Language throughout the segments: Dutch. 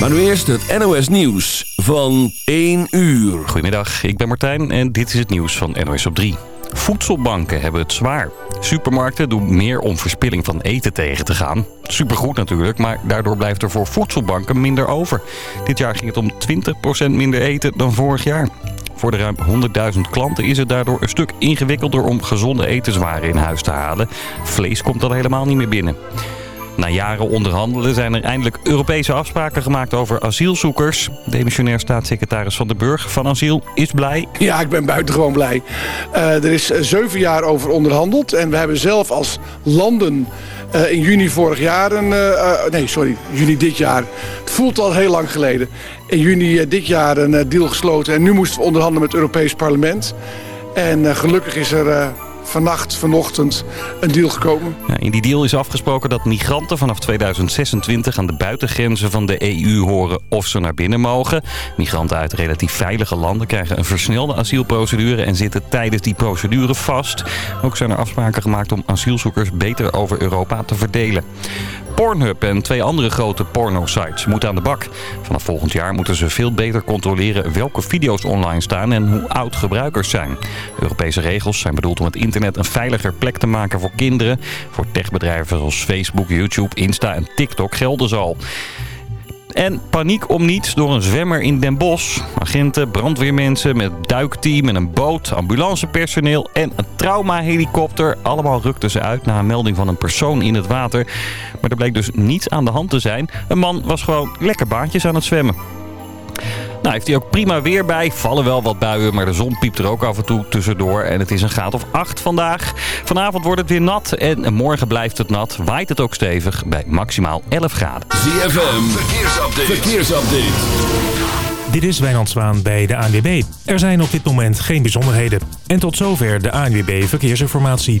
Maar nu eerst het NOS Nieuws van 1 uur. Goedemiddag, ik ben Martijn en dit is het nieuws van NOS op 3. Voedselbanken hebben het zwaar. Supermarkten doen meer om verspilling van eten tegen te gaan. Supergoed natuurlijk, maar daardoor blijft er voor voedselbanken minder over. Dit jaar ging het om 20% minder eten dan vorig jaar. Voor de ruim 100.000 klanten is het daardoor een stuk ingewikkelder om gezonde etenswaren in huis te halen. Vlees komt dan helemaal niet meer binnen. Na jaren onderhandelen zijn er eindelijk Europese afspraken gemaakt over asielzoekers. Demissionair staatssecretaris Van de Burg van Asiel is blij. Ja, ik ben buitengewoon blij. Uh, er is zeven jaar over onderhandeld. En we hebben zelf als landen uh, in juni vorig jaar... Een, nee, sorry, juni dit jaar. Het voelt al heel lang geleden. In juni dit jaar een deal gesloten. En nu moesten we onderhandelen met het Europees Parlement. En gelukkig is er vannacht, vanochtend een deal gekomen. Ja, in die deal is afgesproken dat migranten vanaf 2026 aan de buitengrenzen van de EU horen of ze naar binnen mogen. Migranten uit relatief veilige landen krijgen een versnelde asielprocedure en zitten tijdens die procedure vast. Ook zijn er afspraken gemaakt om asielzoekers beter over Europa te verdelen. Pornhub en twee andere grote porno-sites moeten aan de bak. Vanaf volgend jaar moeten ze veel beter controleren welke video's online staan en hoe oud gebruikers zijn. Europese regels zijn bedoeld om het internet een veiliger plek te maken voor kinderen. Voor techbedrijven zoals Facebook, YouTube, Insta en TikTok gelden ze al. En paniek om niets door een zwemmer in Den Bosch. Agenten, brandweermensen met duikteam en een boot, ambulancepersoneel en een traumahelikopter. Allemaal rukten ze uit na een melding van een persoon in het water. Maar er bleek dus niets aan de hand te zijn. Een man was gewoon lekker baantjes aan het zwemmen. Nou, heeft hij ook prima weer bij. Vallen wel wat buien, maar de zon piept er ook af en toe tussendoor. En het is een graad of 8 vandaag. Vanavond wordt het weer nat en morgen blijft het nat. Waait het ook stevig bij maximaal 11 graden. ZFM, verkeersupdate. verkeersupdate. Dit is Wijnand Zwaan bij de ANWB. Er zijn op dit moment geen bijzonderheden. En tot zover de ANWB Verkeersinformatie.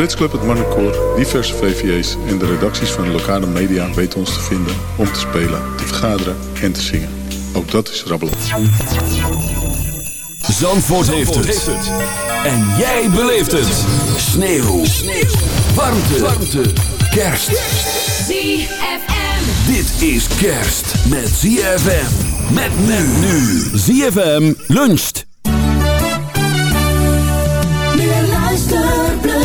Brits Club, het Marnecoor, diverse VVA's en de redacties van de lokale media weten ons te vinden om te spelen, te vergaderen en te zingen. Ook dat is rabbelen. Zandvoort, heeft, het. En jij beleeft het. Sneeuw. Sneeuw. Warmte. Warmte. Kerst. ZFM. Dit is kerst met ZFM. Met men nu. ZFM luncht.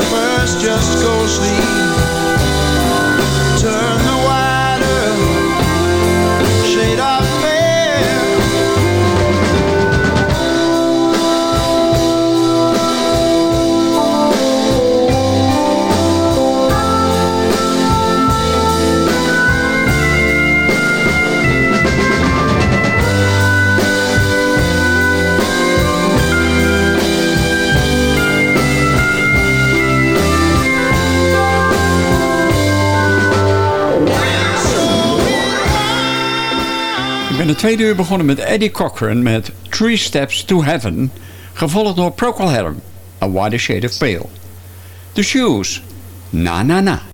first just go sleep tweede uur begonnen met Eddie Cochran met Three Steps to Heaven, gevolgd door Procol Harum, A Wider Shade of Pale. The Shoes, Na Na Na.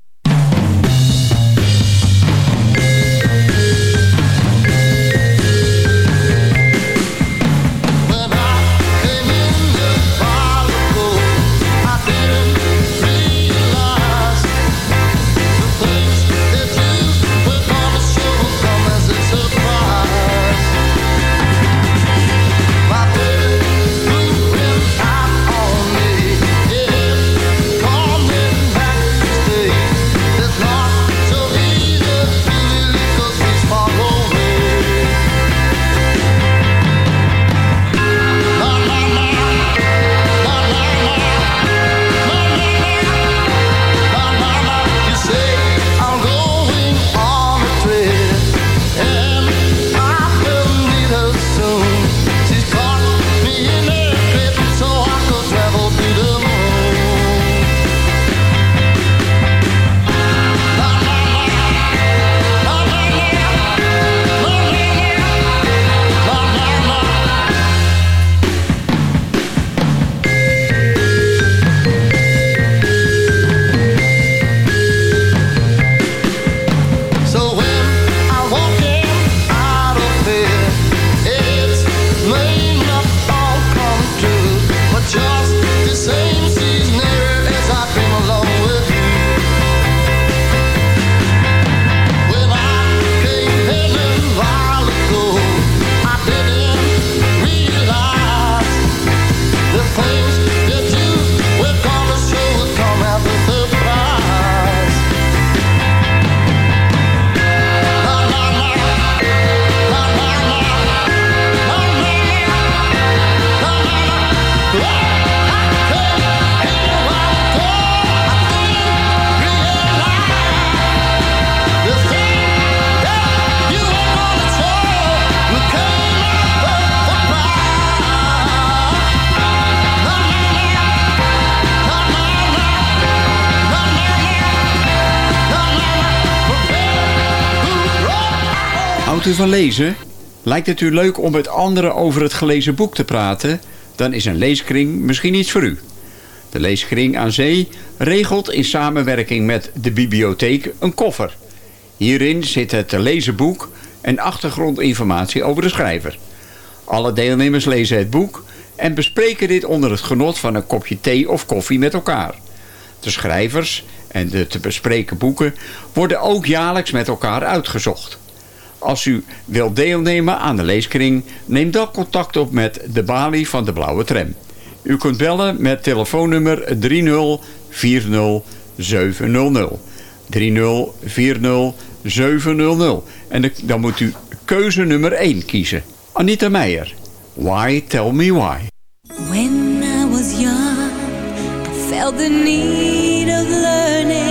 Van lezen? Lijkt het u leuk om met anderen over het gelezen boek te praten? Dan is een leeskring misschien iets voor u. De leeskring aan zee regelt in samenwerking met de bibliotheek een koffer. Hierin zit het lezenboek en achtergrondinformatie over de schrijver. Alle deelnemers lezen het boek en bespreken dit onder het genot van een kopje thee of koffie met elkaar. De schrijvers en de te bespreken boeken worden ook jaarlijks met elkaar uitgezocht. Als u wilt deelnemen aan de leeskring, neem dan contact op met de balie van de Blauwe Tram. U kunt bellen met telefoonnummer 3040700. 3040700. En dan moet u keuze nummer 1 kiezen. Anita Meijer. Why Tell Me Why. When I was young, I felt the need of learning,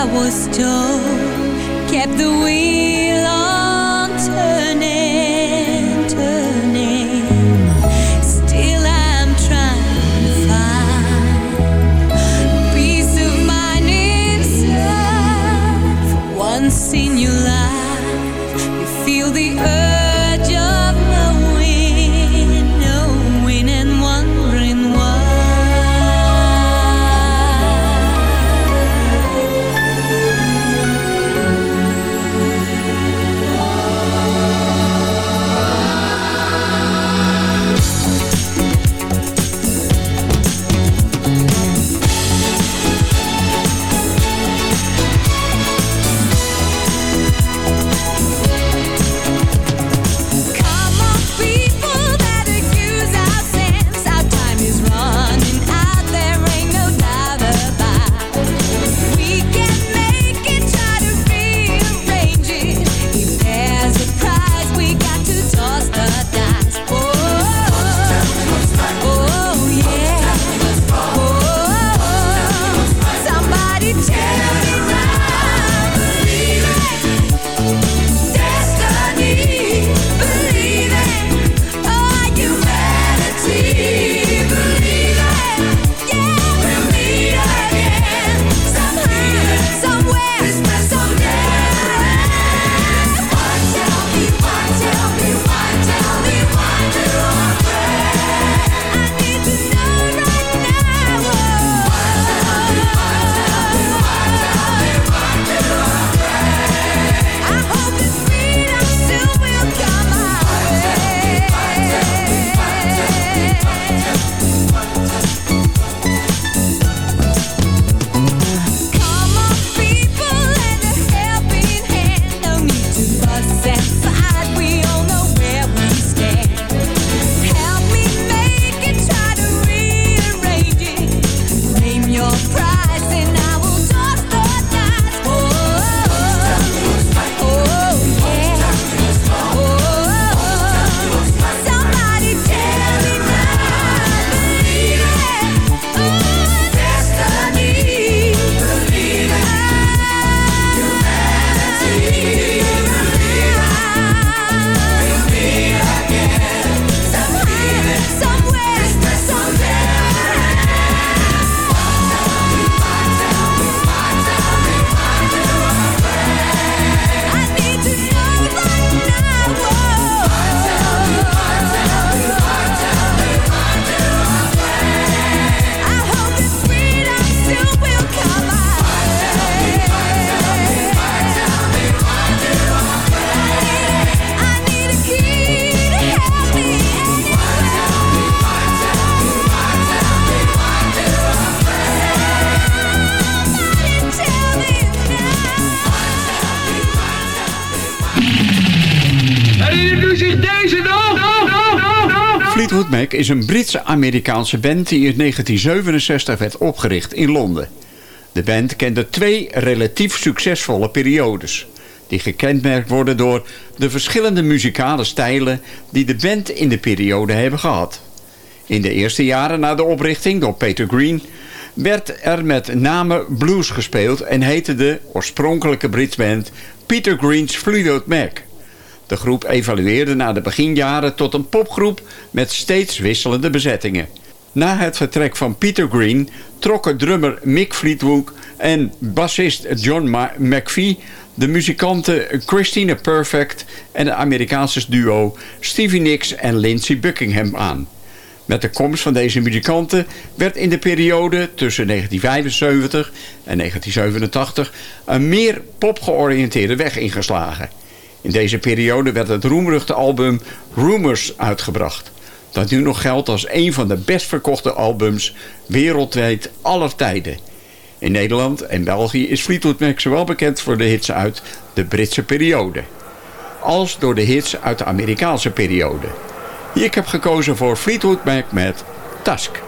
I was told, kept the wheel zich deze nog? Fleetwood Mac is een Britse-Amerikaanse band die in 1967 werd opgericht in Londen. De band kende twee relatief succesvolle periodes. Die gekenmerkt worden door de verschillende muzikale stijlen die de band in de periode hebben gehad. In de eerste jaren na de oprichting door Peter Green werd er met name blues gespeeld en heette de oorspronkelijke Britsband Peter Green's Fleetwood Mac. De groep evalueerde na de beginjaren tot een popgroep met steeds wisselende bezettingen. Na het vertrek van Peter Green trokken drummer Mick Fleetwood En bassist John McVie, de muzikanten Christina Perfect en het Amerikaanse duo Stevie Nicks en Lindsey Buckingham aan. Met de komst van deze muzikanten werd in de periode tussen 1975 en 1987 een meer popgeoriënteerde weg ingeslagen. In deze periode werd het roemruchte album Rumors uitgebracht. Dat nu nog geldt als een van de best verkochte albums wereldwijd aller tijden. In Nederland en België is Fleetwood Mac zowel bekend voor de hits uit de Britse periode... als door de hits uit de Amerikaanse periode. Ik heb gekozen voor Fleetwood Mac met Tusk.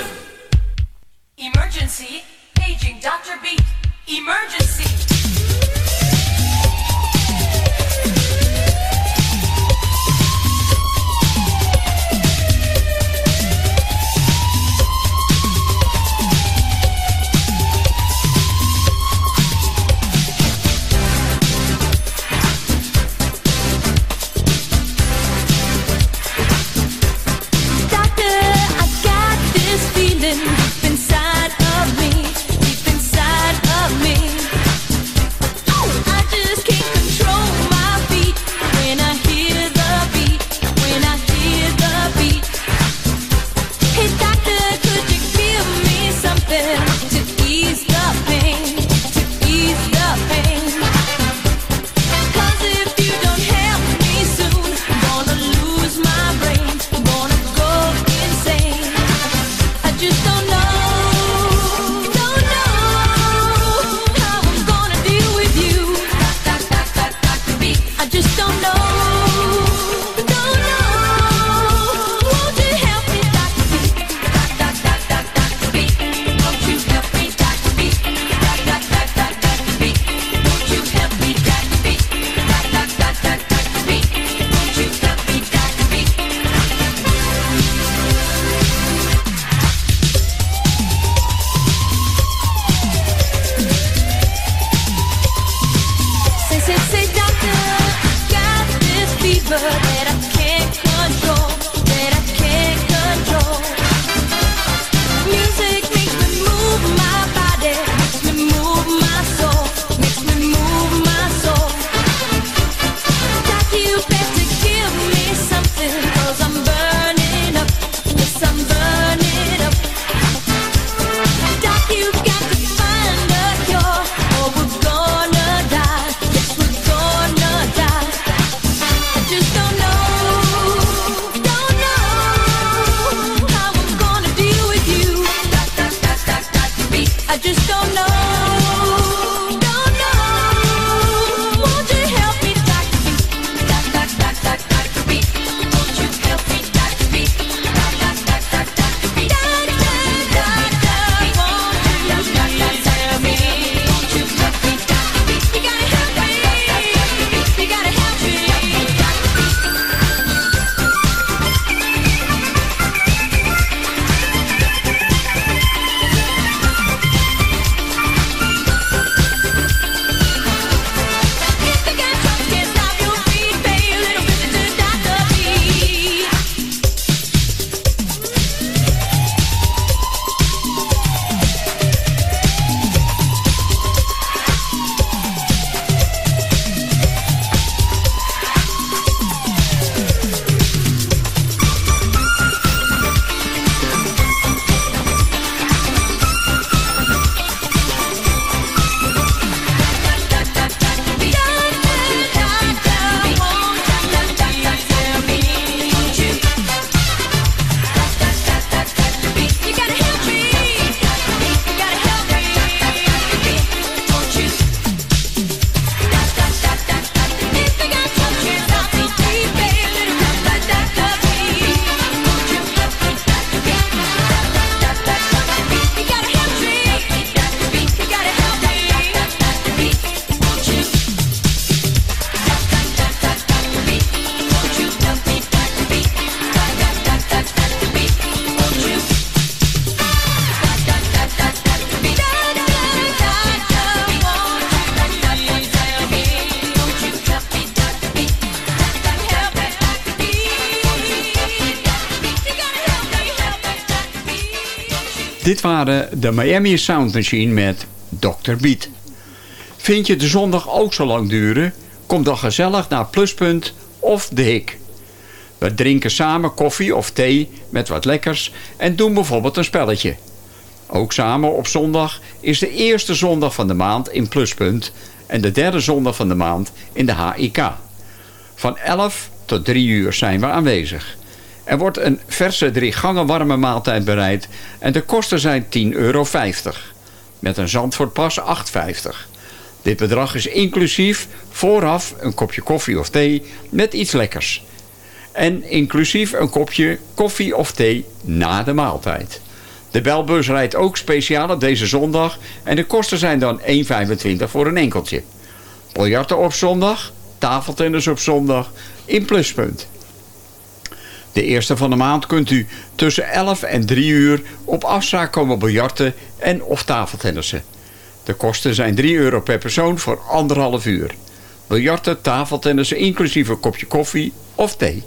Waren de Miami Sound Machine met Dr. Beat. Vind je de zondag ook zo lang duren? Kom dan gezellig naar Pluspunt of De Hik. We drinken samen koffie of thee met wat lekkers en doen bijvoorbeeld een spelletje. Ook samen op zondag is de eerste zondag van de maand in Pluspunt en de derde zondag van de maand in de HIK. Van 11 tot 3 uur zijn we aanwezig. Er wordt een verse drie gangen warme maaltijd bereid en de kosten zijn 10,50 euro. Met een Zandvoortpas 8,50. Dit bedrag is inclusief vooraf een kopje koffie of thee met iets lekkers. En inclusief een kopje koffie of thee na de maaltijd. De belbus rijdt ook speciaal op deze zondag en de kosten zijn dan 1,25 voor een enkeltje. Biljarten op zondag, tafeltennis op zondag in pluspunt. De eerste van de maand kunt u tussen 11 en 3 uur op afspraak komen biljarten en of tafeltennissen. De kosten zijn 3 euro per persoon voor anderhalf uur. Biljarten, tafeltennissen inclusief een kopje koffie of thee.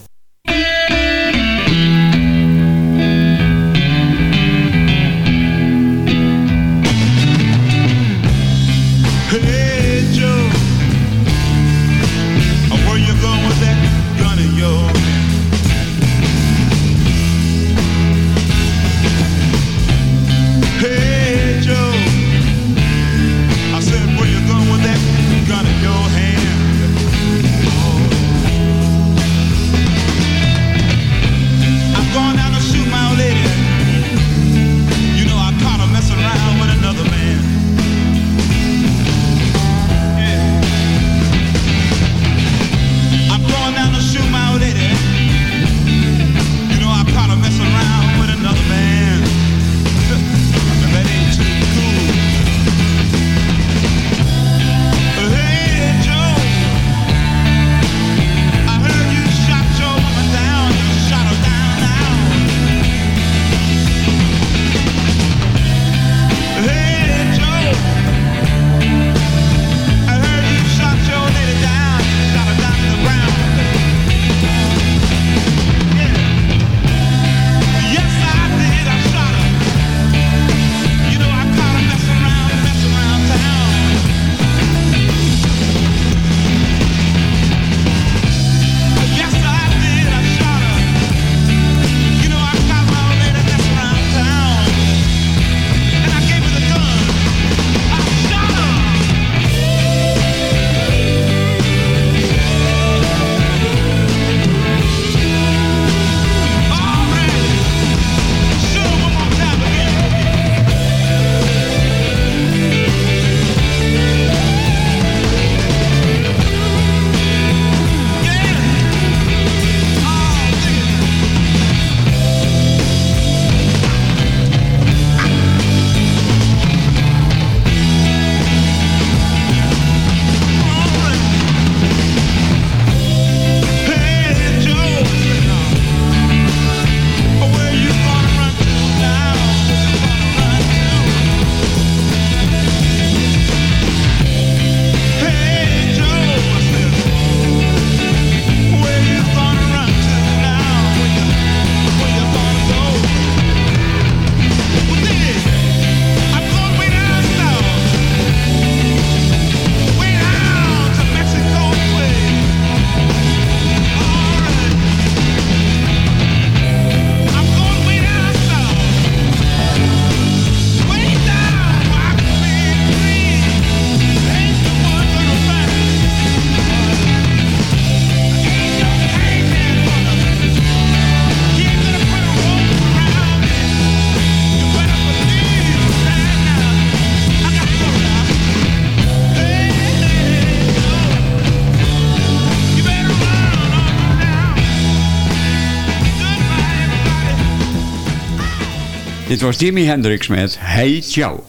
Dit was Jimi Hendrix met Hey Joe.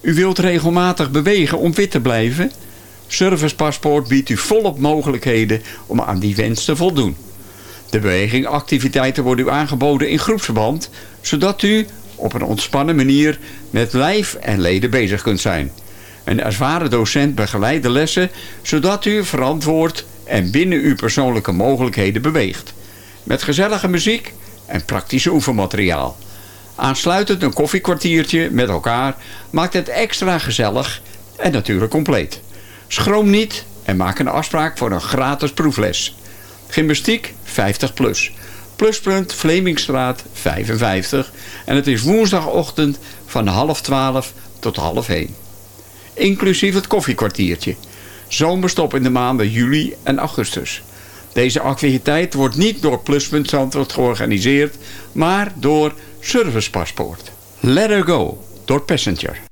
U wilt regelmatig bewegen om fit te blijven? Servicepaspoort biedt u volop mogelijkheden om aan die wens te voldoen. De bewegingactiviteiten worden u aangeboden in groepsverband, zodat u op een ontspannen manier met lijf en leden bezig kunt zijn. Een ervaren docent begeleidt de lessen, zodat u verantwoord en binnen uw persoonlijke mogelijkheden beweegt. Met gezellige muziek en praktische oefenmateriaal. Aansluitend een koffiekwartiertje met elkaar maakt het extra gezellig en natuurlijk compleet. Schroom niet en maak een afspraak voor een gratis proefles. Gymnastiek 50 plus. Pluspunt Vlemingstraat 55 en het is woensdagochtend van half 12 tot half 1. Inclusief het koffiekwartiertje. Zomerstop in de maanden juli en augustus. Deze activiteit wordt niet door Pluspunt Zandvoort georganiseerd, maar door Servicepaspoort. Let her go, door Passenger.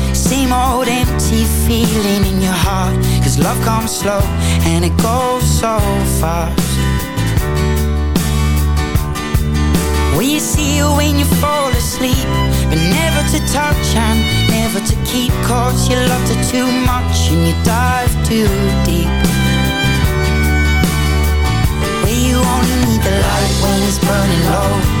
Same old empty feeling in your heart. Cause love comes slow and it goes so fast. You see her when you fall asleep But never to touch and never to keep. Cause you loved her too much and you dive too deep. Where you only need the light when it's burning low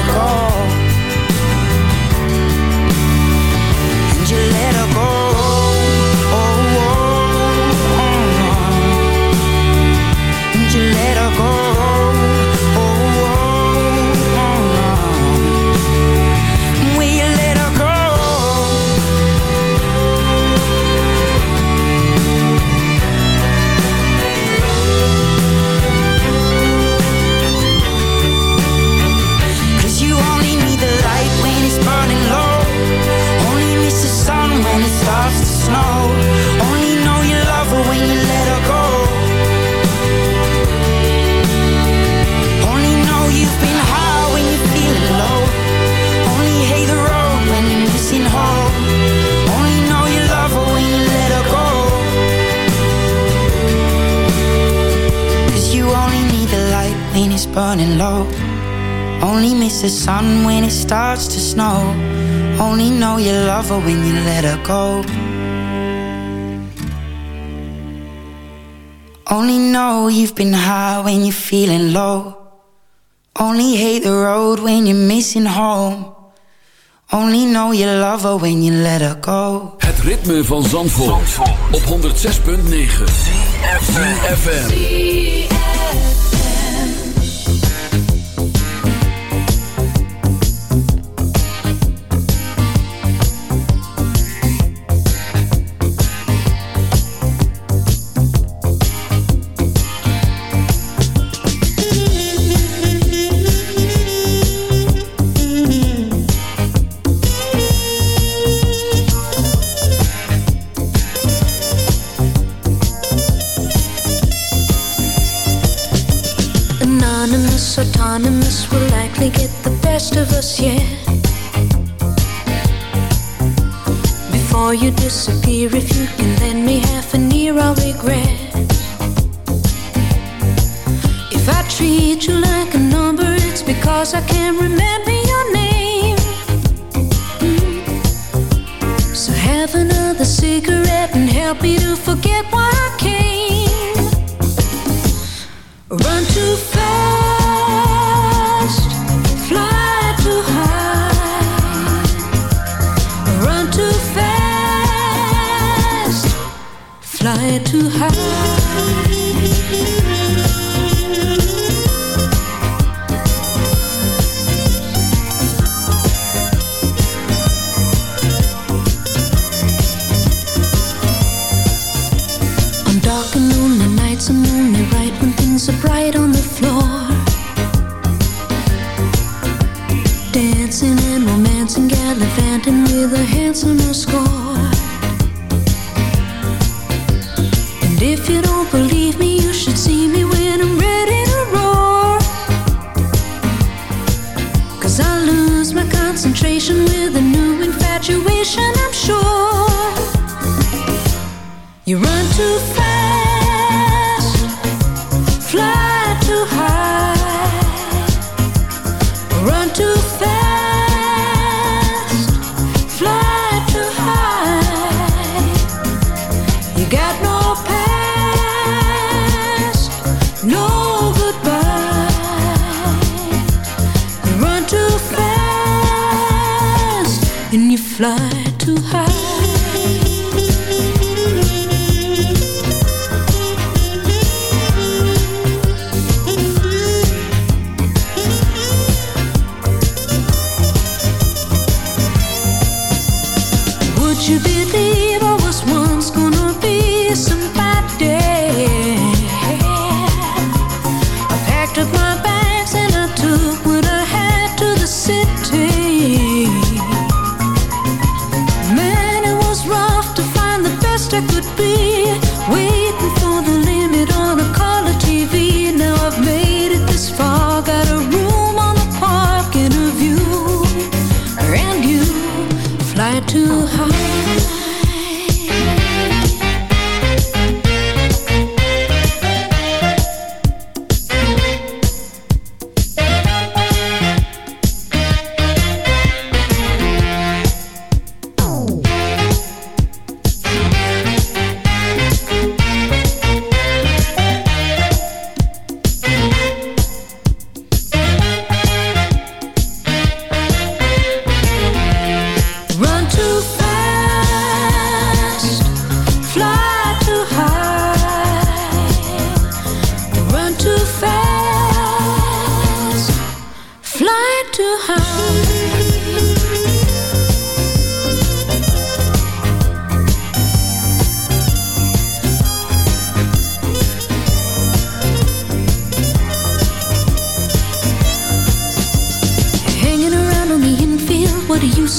burning low. Only miss the sun when it starts to snow. Only know you love her when you let her go. Only know you've been high when you're feeling low. Only hate the road when you're missing home. Only know you love her when you let her go. Het ritme van Zandvoort, op 106.9 FM.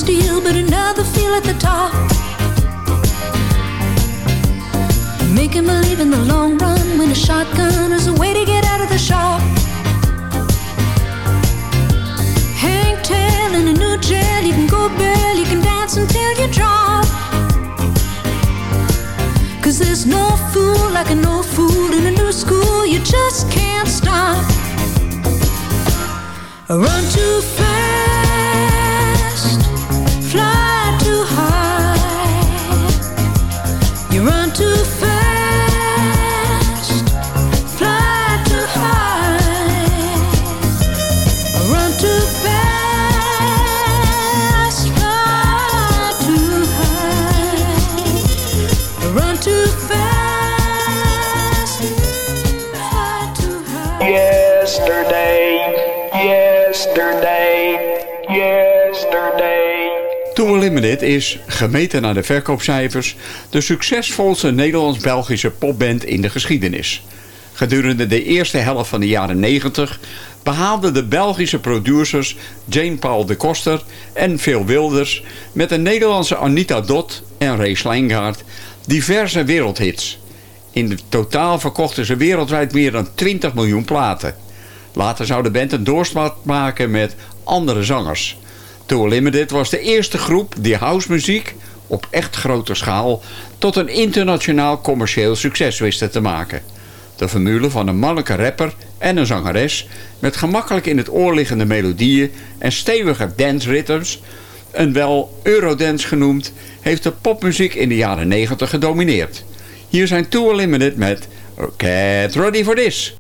Steal but another feel at the top? Making believe in the long run when a shotgun is a way to get out of the shop. Hang tail in a new jail, you can go bail, you can dance until you drop. Cause there's no fool like an old fool in a new school, you just can't stop. Run too fast, Limited is, gemeten naar de verkoopcijfers... de succesvolste Nederlands-Belgische popband in de geschiedenis. Gedurende de eerste helft van de jaren 90 behaalden de Belgische producers Jane Paul de Koster en Phil Wilders... met de Nederlandse Anita Dot en Ray Slijngaard diverse wereldhits. In totaal verkochten ze wereldwijd meer dan 20 miljoen platen. Later zou de band een doorstart maken met andere zangers. Tour Limited was de eerste groep die housemuziek op echt grote schaal tot een internationaal commercieel succes wisten te maken. De formule van een mannelijke rapper en een zangeres met gemakkelijk in het oor liggende melodieën en stevige dance rhythms, een wel Eurodance genoemd, heeft de popmuziek in de jaren 90 gedomineerd. Hier zijn Tour Limited met Get Ready for This.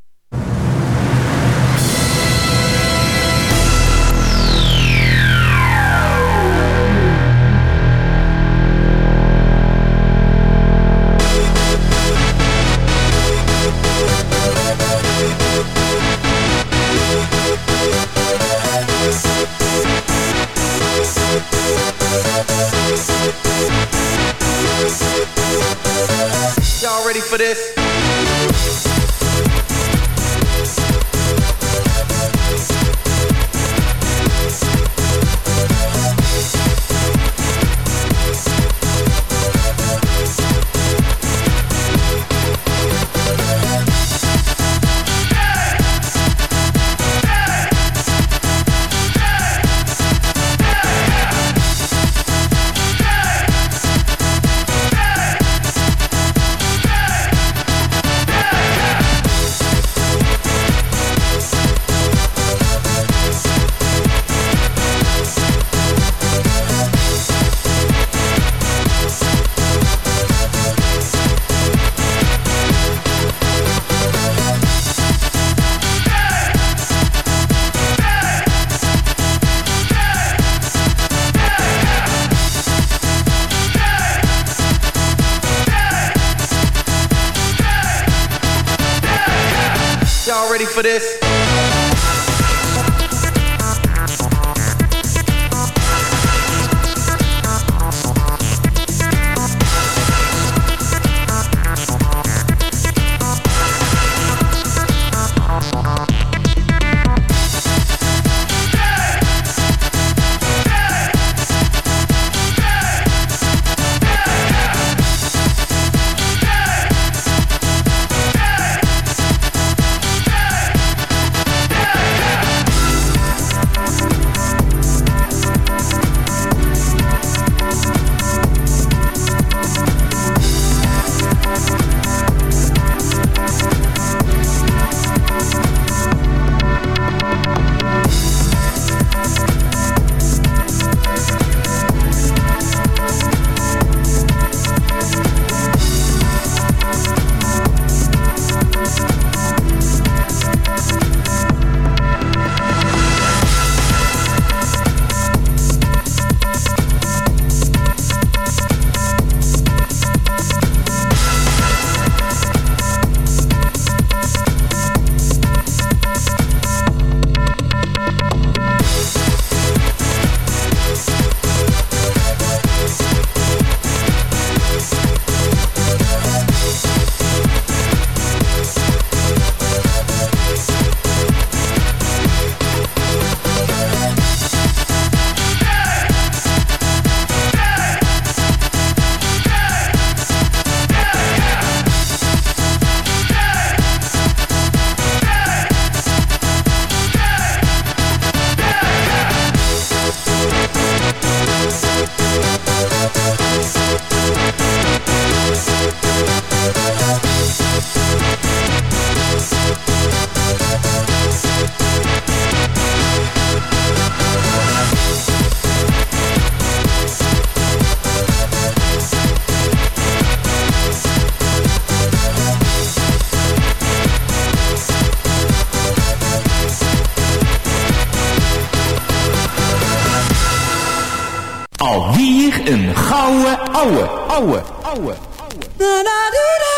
Gouden ouwe, ouwe, ouwe.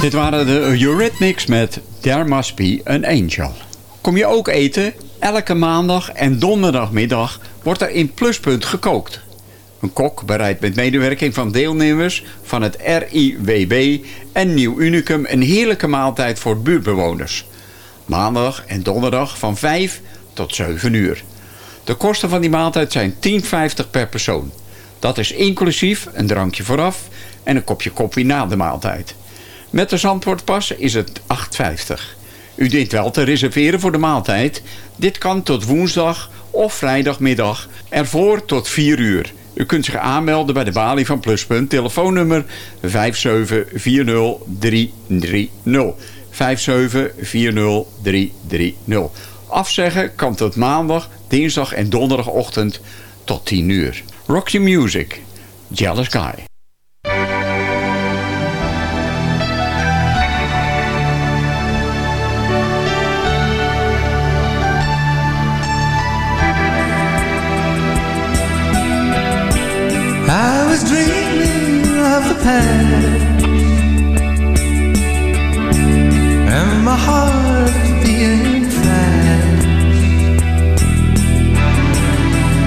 Dit waren de Eurythmics met There Must Be an Angel. Kom je ook eten? Elke maandag en donderdagmiddag wordt er in Pluspunt gekookt. Een kok bereidt met medewerking van deelnemers van het RIWB en Nieuw Unicum een heerlijke maaltijd voor buurtbewoners. Maandag en donderdag van 5 tot 7 uur. De kosten van die maaltijd zijn 10,50 per persoon. Dat is inclusief een drankje vooraf en een kopje koffie na de maaltijd. Met de Zandvoortpas is het 8,50. U dient wel te reserveren voor de maaltijd. Dit kan tot woensdag of vrijdagmiddag ervoor tot 4 uur. U kunt zich aanmelden bij de balie van Pluspunt. Telefoonnummer 5740330. 5740330. Afzeggen kan tot maandag, dinsdag en donderdagochtend tot 10 uur. Roxy Music. Jealous Guy. And my heart being fast.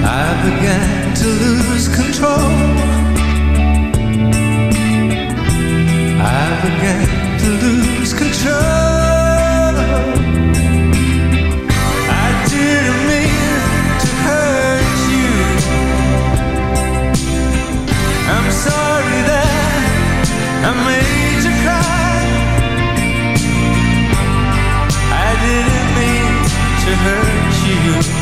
I began to lose control. I began to lose control hurt you.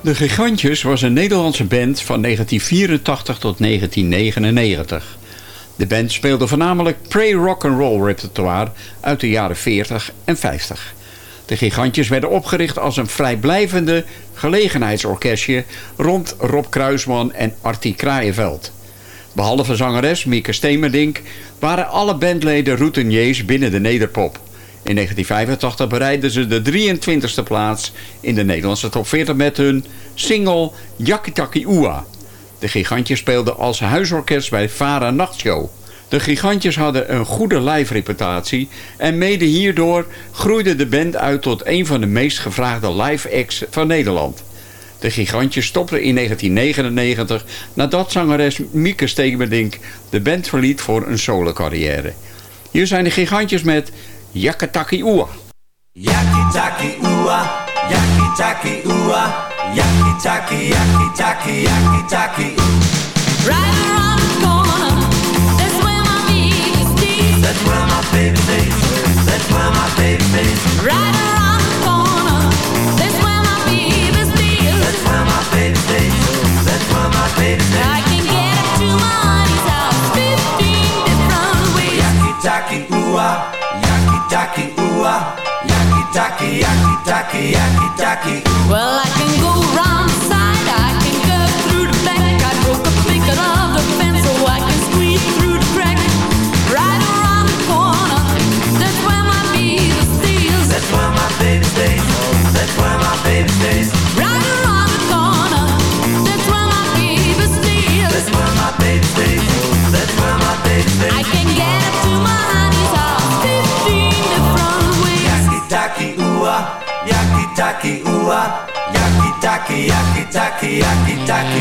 De Gigantjes was een Nederlandse band van 1984 tot 1999. De band speelde voornamelijk pre-rock and roll repertoire uit de jaren 40 en 50. De Gigantjes werden opgericht als een vrijblijvende gelegenheidsorkestje rond Rob Kruisman en Artie Kraaienveld. Behalve zangeres Mieke Stemerdink waren alle bandleden routiniers binnen de nederpop. In 1985 bereidden ze de 23e plaats in de Nederlandse top 40 met hun single Yakitaki Ua. De Gigantjes speelden als huisorkest bij Vara Nachtshow. De Gigantjes hadden een goede live-reputatie en mede hierdoor groeide de band uit tot een van de meest gevraagde live acts van Nederland. De Gigantjes stopten in 1999 nadat zangeres Mieke Stegenberdink de band verliet voor een solo-carrière. Hier zijn de Gigantjes met Yakataki Ua. Yakitaki ua, yakitaki ua, yakitaki, yakitaki, yakitaki. Right around the corner, that's where my baby stays. That's where my baby stays. That's where my baby stays. Right around the corner, that's where my baby stays. That's where my baby stays. That's where my baby stays. I can get to my honey's house 15 different ways. Yakitaki ua, yakitaki ua, yakitaki, yakitaki, yakitaki. Well, I can go round taki.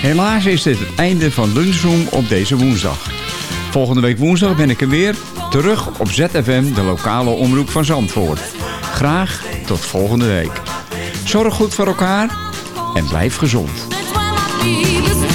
Helaas is dit het einde van Lunchroom op deze woensdag. Volgende week woensdag ben ik er weer, terug op ZFM, de lokale omroep van Zandvoort. Graag tot volgende week. Zorg goed voor elkaar en blijf gezond. That's where my baby